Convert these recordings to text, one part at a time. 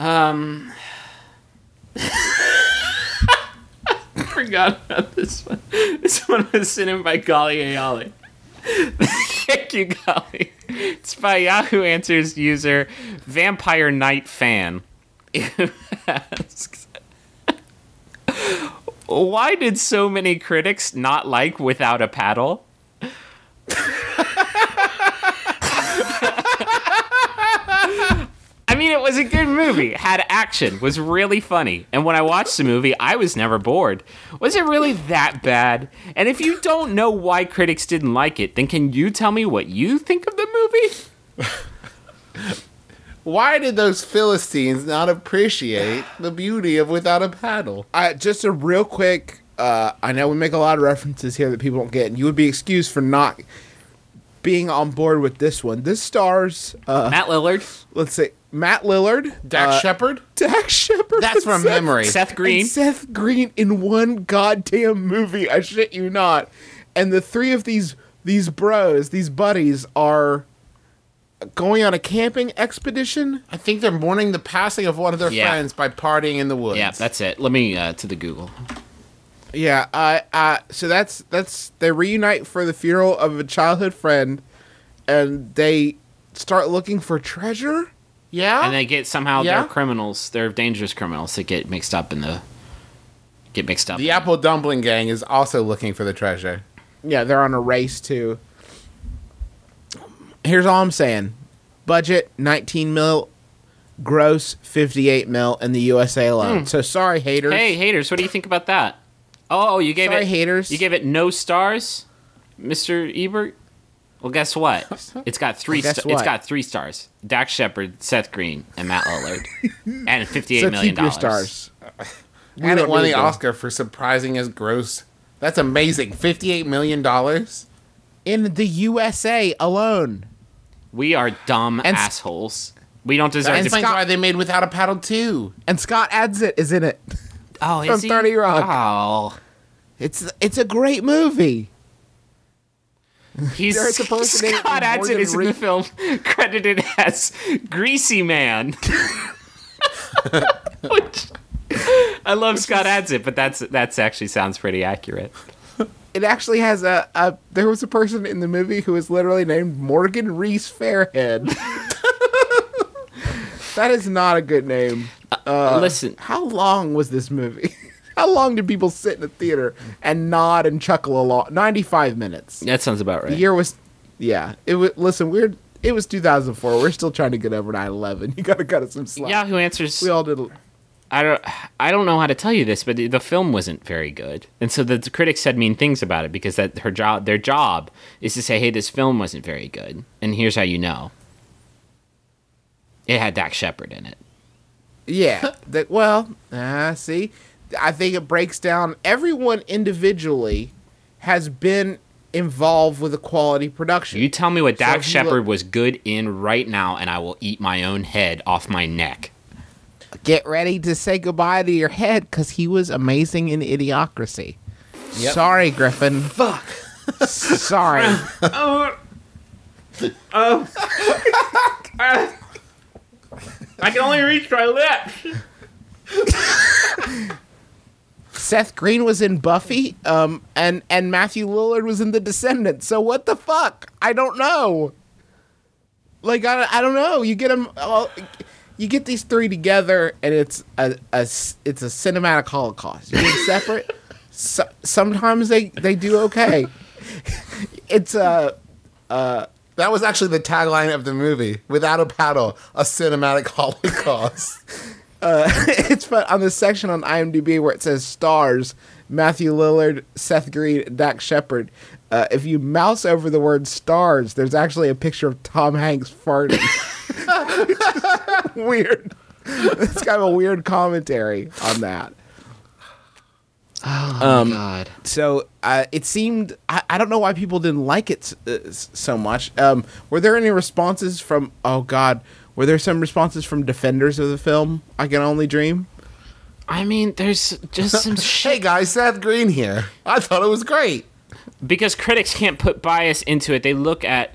Um, forgot about this one. This one was sent in by Golly Ayali. Thank you, Golly. It's by Yahoo Answers user Vampire Night Fan. asks, Why did so many critics not like Without a Paddle? I mean, it was a good movie. Had action. Was really funny. And when I watched the movie, I was never bored. Was it really that bad? And if you don't know why critics didn't like it, then can you tell me what you think of the movie? Why did those Philistines not appreciate the beauty of Without a Paddle? Uh, just a real quick. Uh, I know we make a lot of references here that people don't get, and you would be excused for not being on board with this one. This stars, uh, Matt Lillard, let's say, Matt Lillard, Dak uh, Shepard? Dak Shepard. That's from Seth- memory. Seth Green. and Seth Green in one goddamn movie. I shit you not. And the three of these these bros, these buddies, are going on a camping expedition. I think they're mourning the passing of one of their Yeah. friends by partying in the woods. Yeah, that's it. Let me uh, to the Google. Yeah, uh, uh, so that's that's they reunite for the funeral of a childhood friend, and they start looking for treasure. yeah. And they get somehow Yeah. they're criminals. They're dangerous criminals that get mixed up in the get mixed up. the Apple Dumpling Gang is also looking for the treasure. Yeah, they're on a race to. Here's all I'm saying: budget 19 mil, gross 58 mil in the USA alone. So sorry, haters. Hey, haters, what do you think about that? Oh, oh, you gave Sorry, it haters. You gave it no stars, Mister Ebert. Well, guess what? It's got three. Guess sta- It's got three stars: Dak Shepard, Seth Green, and Matt Lillard, and fifty-eight so million keep your dollars. stars. and it don't won the them. Oscar for surprising as gross. That's amazing. $58 million? in the USA alone. We are dumb And s- assholes. We don't That deserve to. explains Scott- why they made Without a Paddle too. And Scott Adsit is in it. Oh, from? 30 Rock. Oh, It's it's a great movie. he's There's a person Scott Morgan is in the film credited as Greasy Man. Which I love Scott Adsit, but that's that's actually sounds pretty accurate. It actually has a, a there was a person in the movie who was literally named Morgan Reese Fairhead. that is not a good name. Uh, Listen, How long was this movie? How long did people sit in a theater and nod and chuckle a lot? 95 minutes. that sounds about right. The year was yeah. It was listen, we're it was 2004. We're still trying to get over 9/11. You got to cut us some slack. Yahoo Answers. We all did I don't. I don't know how to tell you this, but the, the film wasn't very good, and so the, the critics said mean things about it because that her job, their job, is to say, "Hey, this film wasn't very good," and here's how you know. It had Dak Shepard in it. Yeah. that well, uh, see, I think it breaks down. Everyone individually has been involved with a quality production. You tell me what So Dak Shepard look- was good in right now, and I will eat my own head off my neck. Get ready to say goodbye to your head because he was amazing in Idiocracy. Yep. Sorry, Griffin. Fuck. Sorry. I can only reach my lips. Seth Green was in Buffy, um, and and Matthew Lillard was in The Descendants. So what the fuck? I don't know. Like I, I don't know. You get them, well, you get these three together, and it's a, a it's a cinematic holocaust. You get separate. so, sometimes they they do okay. It's a That was actually the tagline of the movie. Without a paddle, a cinematic holocaust. it's fun on the section on IMDb where it says stars Matthew Lillard, Seth Green, Dak Shepard. Uh, if you mouse over the word stars, there's actually a picture of Tom Hanks farting. weird. It's kind of a weird commentary on that. Oh my god. So uh, it seemed I, I don't know why people didn't like it s- uh, so much. Um, were there any responses from? Oh God, were there some responses from defenders of the film? I can only dream. I mean, there's just some hey shit guys, Seth Green here. I thought it was great. because critics can't put bias into it. They look at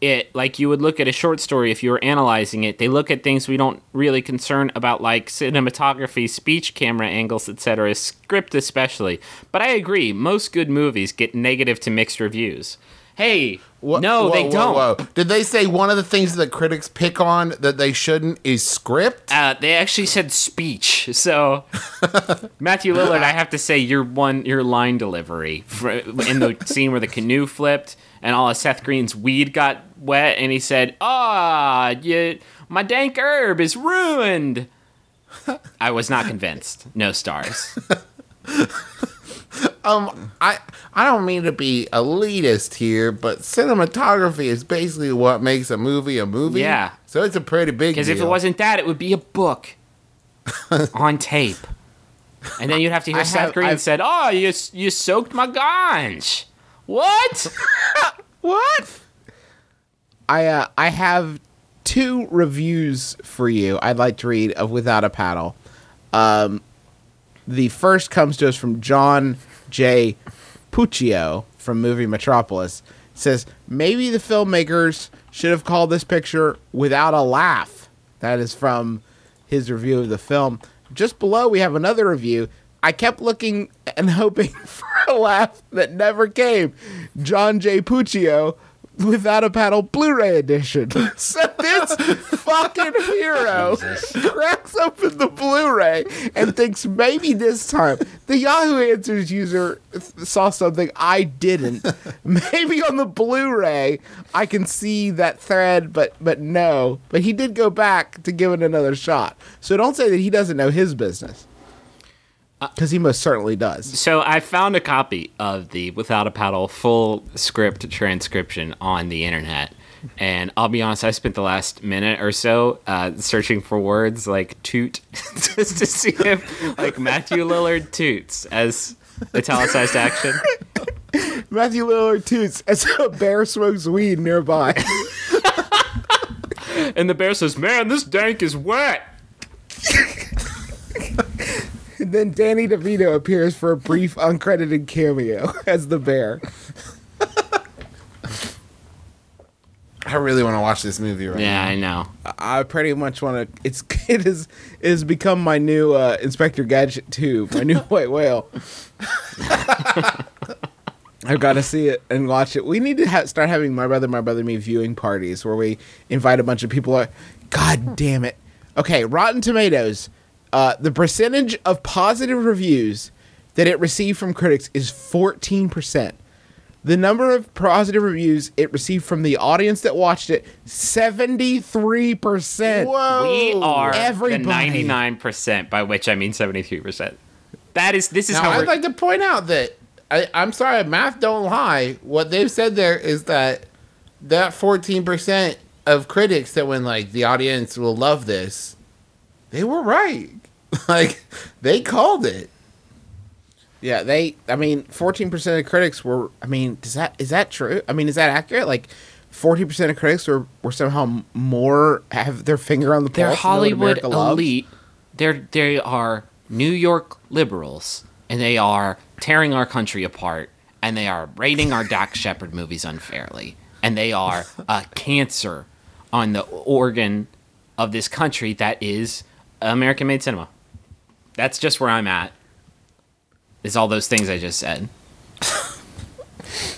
it like you would look at a short story if you were analyzing it. They look at things we don't really concern about, like cinematography, speech, camera angles, etc., script especially. But I agree, most good movies get negative to mixed reviews. Hey, Wha- no, whoa, they whoa, don't. whoa. Did they say one of the things that critics pick on that they shouldn't is script? Uh, they actually said speech. So, Matthew Lillard, I have to say your one your line delivery for, in the scene where the canoe flipped and all of Seth Green's weed got wet, and he said, "Ah, you, my dank herb is ruined." I was not convinced. No stars. Um, I I don't mean to be elitist here, but cinematography is basically what makes a movie a movie. Yeah. So it's a pretty big. Because if it wasn't that, it would be a book on tape. And then you'd have to hear I Seth have- Green I've- said, "Oh, you you soaked my ganj." What? What? I uh, I have two reviews for you. I'd like to read of Without a Paddle. Um, the first comes to us from John J. Puccio from Movie Metropolis. It says maybe the filmmakers should have called this picture "Without a Laugh." That is from his review of the film. Just below, we have another review. I kept looking and hoping for a laugh that never came. John J. Puccio, without a paddle Blu-ray edition. So this fucking hero cracks open the Blu-ray and thinks maybe this time the Yahoo Answers user saw something I didn't. Maybe on the Blu-ray I can see that thread, but but no. But he did go back to give it another shot. So don't say that he doesn't know his business. Because he most certainly does. So I found a copy of the Without a Paddle full script transcription on the internet. And I'll be honest, I spent the last minute or so uh, searching for words like toot just to see if like Matthew Lillard toots as italicized action. Matthew Lillard toots as a bear smokes weed nearby. And the bear says, Man, this dank is wet. And then Danny DeVito appears for a brief uncredited cameo as the bear. I really want to watch this movie right Yeah, now. I know. I pretty much want to. It's it is it has become my new uh, Inspector Gadget 2, my new white whale. I've got to see it and watch it. We need to ha- start having my brother, my brother, me viewing parties where we invite a bunch of people. God damn it! Okay, Rotten Tomatoes. Uh, the percentage of positive reviews that it received from critics is fourteen percent. The number of positive reviews it received from the audience that watched it, 73%. Whoa. We are Everybody. the ninety-nine percent, by which I mean seventy-three percent. That is this is Now, how I'd like to point out that I, I'm sorry, math don't lie. What they've said there is that that 14% of critics that when like the audience will love this, they were right. like they called it. Yeah, they. I mean, fourteen percent of critics were. I mean, does that is that true? I mean, is that accurate? Like, forty percent of critics were were somehow more have their finger on the they're pulse. of what Hollywood America loves? elite. They're they are New York liberals, and they are tearing our country apart, and they are rating our Dak Shepard movies unfairly, and they are a cancer on the organ of this country that is American-made cinema. That's just where I'm at. Is all those things I just said.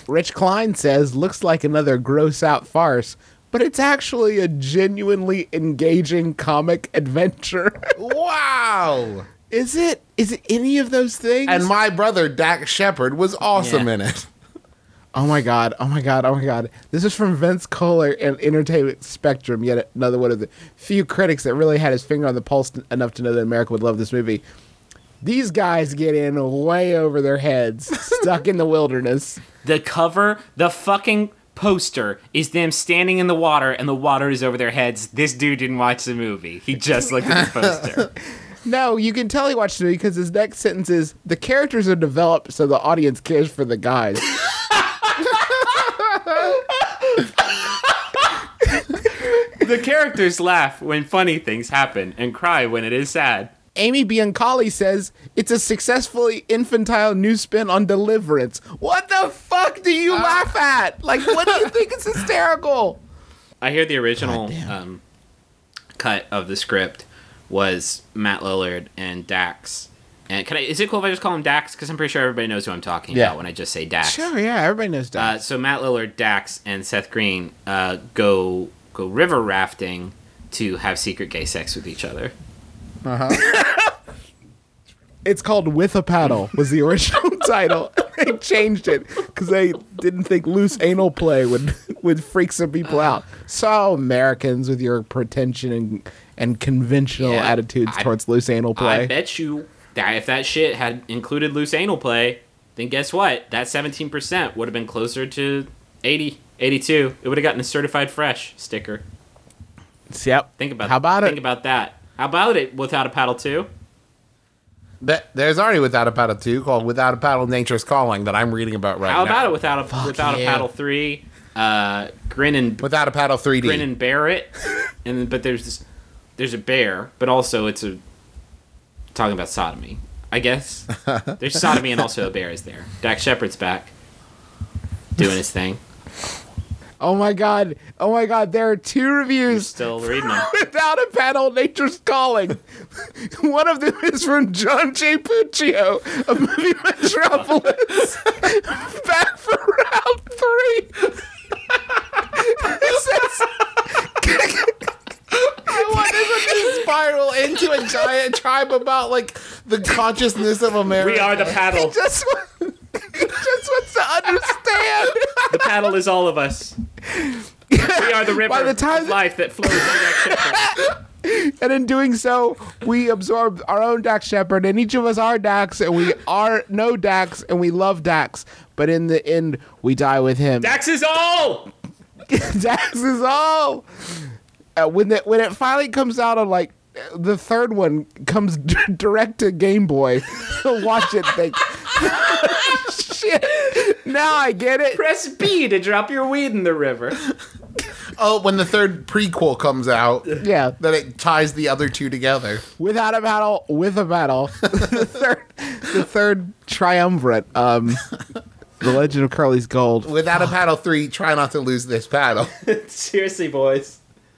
Rich Klein says, "Looks like another gross out farce." But it's actually a genuinely engaging comic adventure. Wow. is it? Is it any of those things? And my brother Dak Shepard was awesome Yeah. in it. Oh my god! Oh my god! Oh my god! This is from Vince Kohler and Entertainment Spectrum. Yet another one of the few critics that really had his finger on the pulse enough to know that America would love this movie. These guys get in way over their heads, stuck in the wilderness. The cover, the fucking poster is them standing in the water and the water is over their heads. This dude didn't watch the movie. He just looked at the poster. No, you can tell he watched the movie because his next sentence is the characters are developed so the audience cares for the guys. the characters laugh when funny things happen and cry when it is sad. Amy Biancolli says it's a successfully infantile new spin on Deliverance. What the fuck do you laugh at? Like, what do you think is hysterical? I hear the original um, cut of the script was Matt Lillard and Dax. And can I? Is it cool if I just call him Dax? Because I'm pretty sure everybody knows who I'm talking Yeah. about when I just say Dax. Sure, yeah, everybody knows Uh, so Matt Lillard, Dax, and Seth Green uh, go go river rafting to have secret gay sex with each other. Uh-huh. it's called "With a Paddle" was the original title. they changed it because they didn't think loose anal play would would freak some people out. Uh. So Americans with your pretension and and conventional Yeah, attitudes I- towards loose anal play. I bet you that if that shit had included loose anal play, then guess what? That 17% would have been closer to 80, 82. It would have gotten a certified fresh sticker. Yep. Think about how about think it? Think about that. How about it without a paddle too? That, there's already Without a Paddle 2 called Without a Paddle Nature's Calling that I'm reading about right How now. How about it without a without yeah. a paddle three? Uh, Grin and Without a Paddle 3D. Grin and Barrett, and but there's this, there's a bear, but also it's a talking about sodomy. I guess there's sodomy and also a bear is there. Dak Shepard's back, doing his thing. Oh my god! Oh my god! There are two reviews Still reading them. without a paddle. Nature's calling. One of them is from John J. Puccio of movie Metropolis. Back for round three. it says, What is it to spiral into a giant tribe about like the consciousness of America? We are the paddle. just, wa- he just wants to understand. The paddle is all of us. We are the river By the time of life that flows through Dak Shepard. And in doing so, we absorb our own Dax Shepard, and each of us are Dax, and we are no Dax, and we love Dax. But in the end, we die with him. Dax is all. Dax is all. Uh, when the, when it finally comes out on like the third one comes d- direct to Game Boy, watch it. Think, shit. Now I get it. Press B to drop your weed in the river. Oh, when the third prequel comes out, Yeah, that it ties the other two together. without a battle, with a battle. the third, the third triumvirate. Um, the Legend of Curly's Gold. Without a paddle three, try not to lose this paddle. Seriously, boys.